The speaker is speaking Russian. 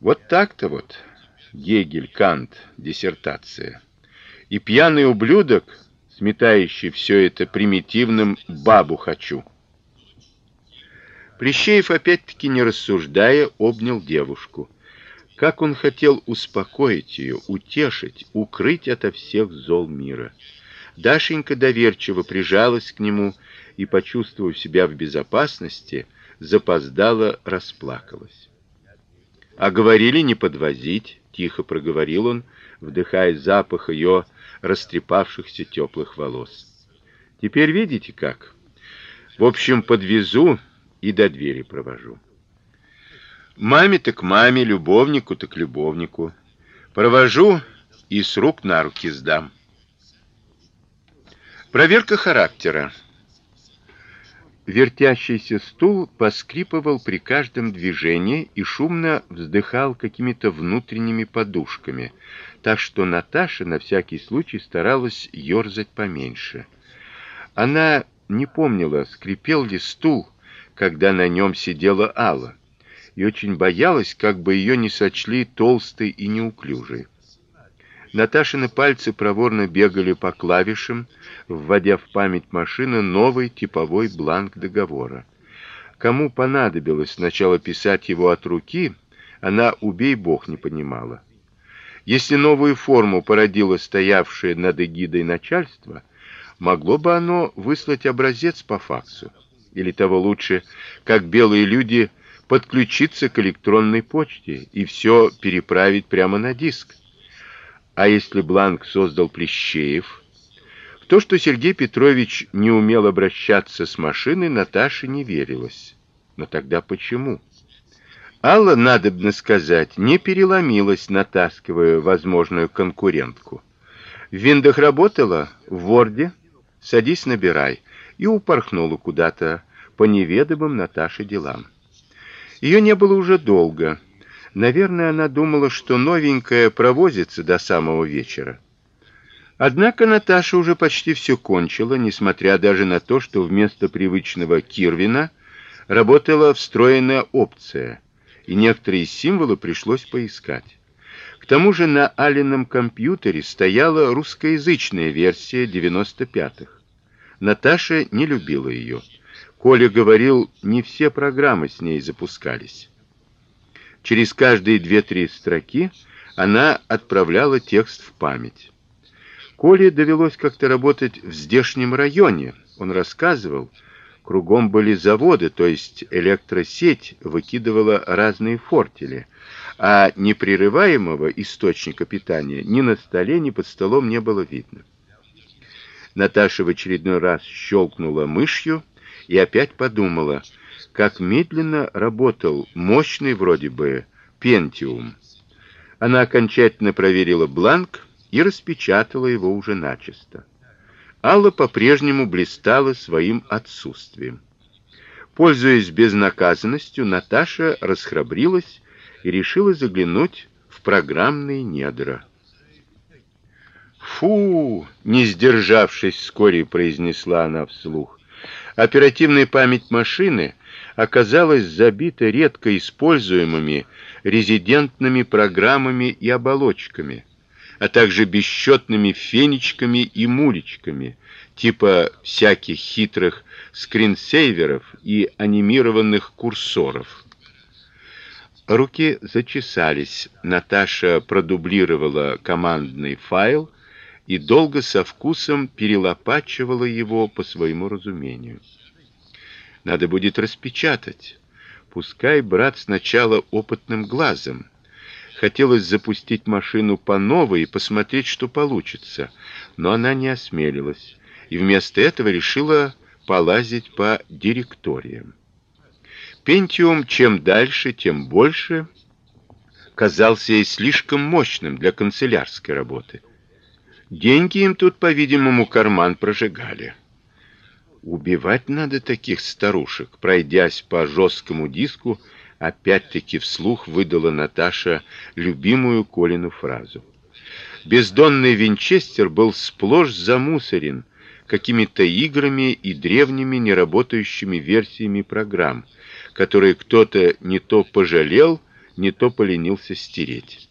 Вот так-то вот. Гегель, Кант, диссертация. И пьяный ублюдок, сметающий все это примитивным бабу хочу. Плещеев опять-таки не рассуждая обнял девушку. Как он хотел успокоить ее, утешить, укрыть ото всех зол мира. Дашенька доверчиво прижалась к нему и, почувствовав себя в безопасности, запоздала расплакалась. А говорили не подвозить, тихо проговорил он, вдыхая запах ее растрепавшихся теплых волос. Теперь видите как? В общем, подвезу и до двери провожу. Маме так маме, любовнику так любовнику. Провожу и с рук на руки сдам. Проверка характера. Вертящийся стул поскрипывал при каждом движении и шумно вздыхал какими-то внутренними подушками, так что Наташа на всякий случай старалась ёрзать поменьше. Она не помнила, скрипел ли стул, когда на нем сидела Алла, и очень боялась, как бы ее не сочли толстой и неуклюжей. Наташины пальцы проворно бегали по клавишам, вводя в память машины новый типовой бланк договора. Кому понадобилось сначала писать его от руки, она убей бог не понимала. Если новую форму породило стоявшее над эгидой начальство, могло бы оно выслать образец по факсу, или того лучше, как белые люди, подключиться к электронной почте и все переправить прямо на диск. А если бланк создал Плещеев, то, что Сергей Петрович не умел обращаться с машиной, Наташе не верилось. Но тогда почему? Алла, надо бы сказать, не переломилась, натаскивая возможную конкурентку. В Виндах работала, в Ворде, садись, набирай, и упорхнула куда-то по неведомым Наташе делам. Ее не было уже долго. Наверное, она думала, что новенькая провозится до самого вечера. Однако Наташа уже почти все кончила, несмотря даже на то, что вместо привычного Кирвина работала встроенная опция, и некоторые символы пришлось поискать. К тому же на Алином компьютере стояла русскоязычная версия 95-х. Наташа не любила ее. Коля говорил, не все программы с ней запускались. Через каждые две-три строки она отправляла текст в память. Коле довелось как-то работать в здешнем районе. Он рассказывал, кругом были заводы, то есть электросеть выкидывала разные фортели, а непрерываемого источника питания ни на столе, ни под столом не было видно. Наташа в очередной раз щелкнула мышью и опять подумала, как медленно работал мощный вроде бы Pentium. Она окончательно проверила бланк и распечатала его уже начисто. Алла по-прежнему блистала своим отсутствием. Пользуясь безнаказанностью, Наташа расхрабрилась и решила заглянуть в программные недра. Фу, не сдержавшись, вскоре произнесла она вслух. Оперативная память машины оказалась забита редко используемыми резидентными программами и оболочками, а также бесчетными фенечками и мулечками, типа всяких хитрых скринсейверов и анимированных курсоров. Руки зачесались. Наташа продублировала командный файл и долго со вкусом перелопачивала его по своему разумению. Надо будет распечатать. Пускай брат сначала опытным глазом. Хотелось запустить машину по новой и посмотреть, что получится, но она не осмелилась и вместо этого решила полазить по директориям. Пентиум чем дальше, тем больше казался ей слишком мощным для канцелярской работы. Деньги им тут, по-видимому, карман прожигали. Убивать надо таких старушек, пройдясь по жесткому диску, опять-таки вслух выдала Наташа любимую Колину фразу. Бездонный винчестер был сплошь замусорен какими-то играми и древними неработающими версиями программ, которые кто-то не то пожалел, не то поленился стереть.